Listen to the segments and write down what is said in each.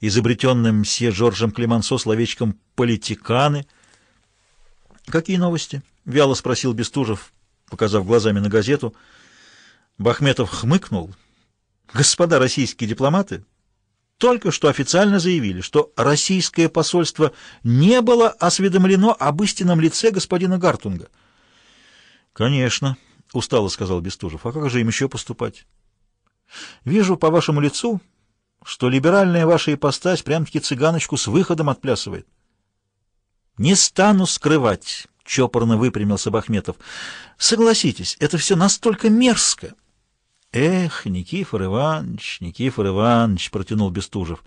изобретенным мсье Жоржем Клемансо словечком «политиканы». «Какие новости?» — вяло спросил Бестужев, показав глазами на газету. Бахметов хмыкнул. «Господа российские дипломаты только что официально заявили, что российское посольство не было осведомлено об истинном лице господина Гартунга». «Конечно», — устало сказал Бестужев. «А как же им еще поступать?» «Вижу по вашему лицу, что либеральная ваша ипостась прям-таки цыганочку с выходом отплясывает». «Не стану скрывать», — чопорно выпрямился Бахметов. «Согласитесь, это все настолько мерзко». «Эх, Никифор Иванович, Никифор Иванович», — протянул Бестужев.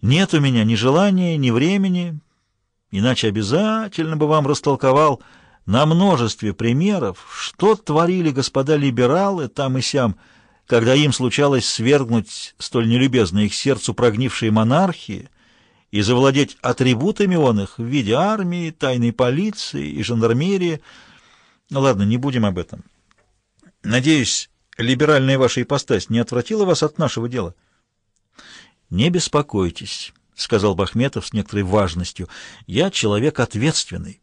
«Нет у меня ни желания, ни времени, иначе обязательно бы вам растолковал на множестве примеров, что творили господа либералы там и сям, когда им случалось свергнуть столь нелюбезно их сердцу прогнившие монархии, и завладеть атрибутами он их в виде армии, тайной полиции и жандармерии. Ну, ладно, не будем об этом. Надеюсь, либеральная ваша ипостась не отвратила вас от нашего дела? — Не беспокойтесь, — сказал Бахметов с некоторой важностью. — Я человек ответственный.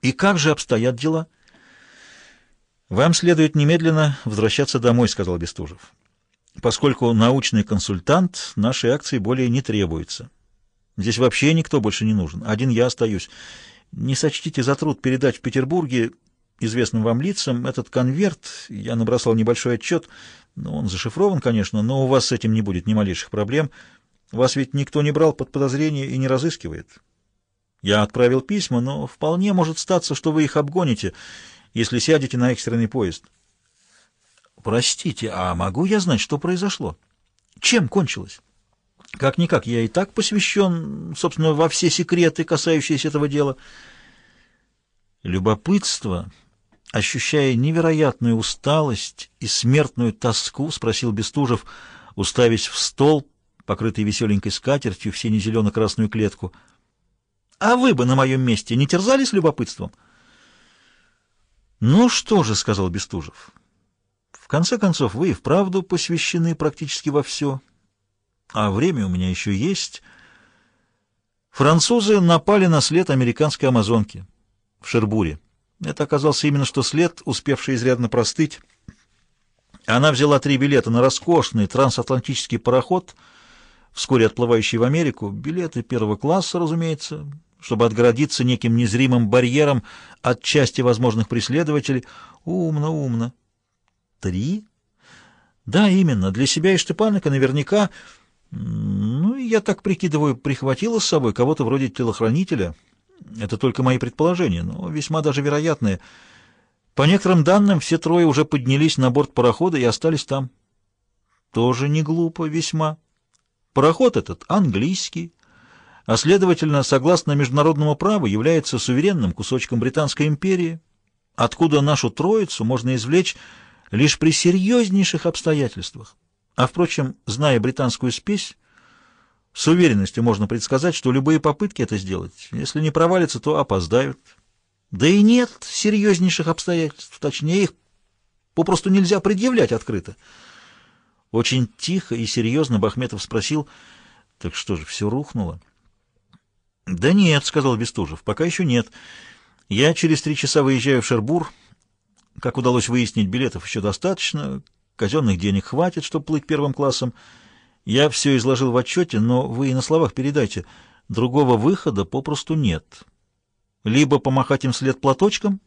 И как же обстоят дела? — Вам следует немедленно возвращаться домой, — сказал Бестужев. — Поскольку научный консультант, нашей акции более не требуется. Здесь вообще никто больше не нужен. Один я остаюсь. Не сочтите за труд передать в Петербурге известным вам лицам этот конверт. Я набросал небольшой отчет. Ну, он зашифрован, конечно, но у вас с этим не будет ни малейших проблем. Вас ведь никто не брал под подозрение и не разыскивает. Я отправил письма, но вполне может статься, что вы их обгоните, если сядете на экстренный поезд. Простите, а могу я знать, что произошло? Чем кончилось? Как-никак, я и так посвящен, собственно, во все секреты, касающиеся этого дела. Любопытство, ощущая невероятную усталость и смертную тоску, спросил Бестужев, уставясь в стол, покрытый веселенькой скатертью в сине-зелено-красную клетку. «А вы бы на моем месте не терзались любопытством?» «Ну что же», — сказал Бестужев, — «в конце концов, вы и вправду посвящены практически во все». А время у меня еще есть. Французы напали на след американской амазонки в Шербуре. Это оказался именно что след, успевший изрядно простыть. Она взяла три билета на роскошный трансатлантический пароход, вскоре отплывающий в Америку. Билеты первого класса, разумеется, чтобы отгородиться неким незримым барьером от части возможных преследователей. Умно, умно. Три? Да, именно. Для себя и Штепаника наверняка... Ну, я так прикидываю, прихватила с собой кого-то вроде телохранителя. Это только мои предположения, но весьма даже вероятные. По некоторым данным, все трое уже поднялись на борт парохода и остались там. Тоже не глупо весьма. Пароход этот английский, а, следовательно, согласно международному праву, является суверенным кусочком Британской империи, откуда нашу троицу можно извлечь лишь при серьезнейших обстоятельствах. А, впрочем, зная британскую спесь, с уверенностью можно предсказать, что любые попытки это сделать, если не провалятся, то опоздают. Да и нет серьезнейших обстоятельств, точнее их попросту нельзя предъявлять открыто. Очень тихо и серьезно Бахметов спросил, так что же, все рухнуло? Да нет, сказал Бестужев, пока еще нет. Я через три часа выезжаю в Шербур. Как удалось выяснить, билетов еще достаточно, Казенных денег хватит, чтобы плыть первым классом. Я все изложил в отчете, но вы и на словах передайте. Другого выхода попросту нет. Либо помахать им след платочком,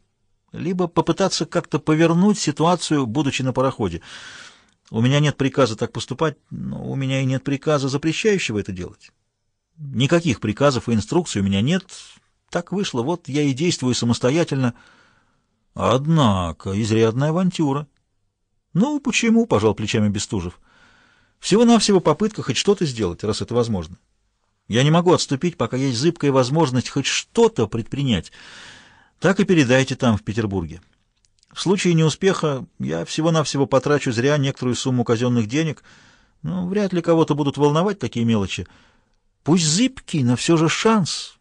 либо попытаться как-то повернуть ситуацию, будучи на пароходе. У меня нет приказа так поступать, но у меня и нет приказа, запрещающего это делать. Никаких приказов и инструкций у меня нет. Так вышло, вот я и действую самостоятельно. Однако, изрядная авантюра. «Ну, почему?» — пожал плечами Бестужев. «Всего-навсего попытка хоть что-то сделать, раз это возможно. Я не могу отступить, пока есть зыбкая возможность хоть что-то предпринять. Так и передайте там, в Петербурге. В случае неуспеха я всего-навсего потрачу зря некоторую сумму казенных денег. Ну, вряд ли кого-то будут волновать такие мелочи. Пусть зыбкий, но все же шанс.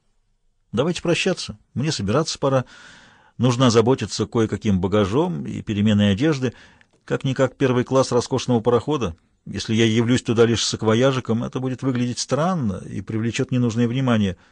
Давайте прощаться. Мне собираться пора. Нужно заботиться кое-каким багажом и переменой одежды». Как-никак первый класс роскошного парохода. Если я явлюсь туда лишь с акваяжиком, это будет выглядеть странно и привлечет ненужное внимание —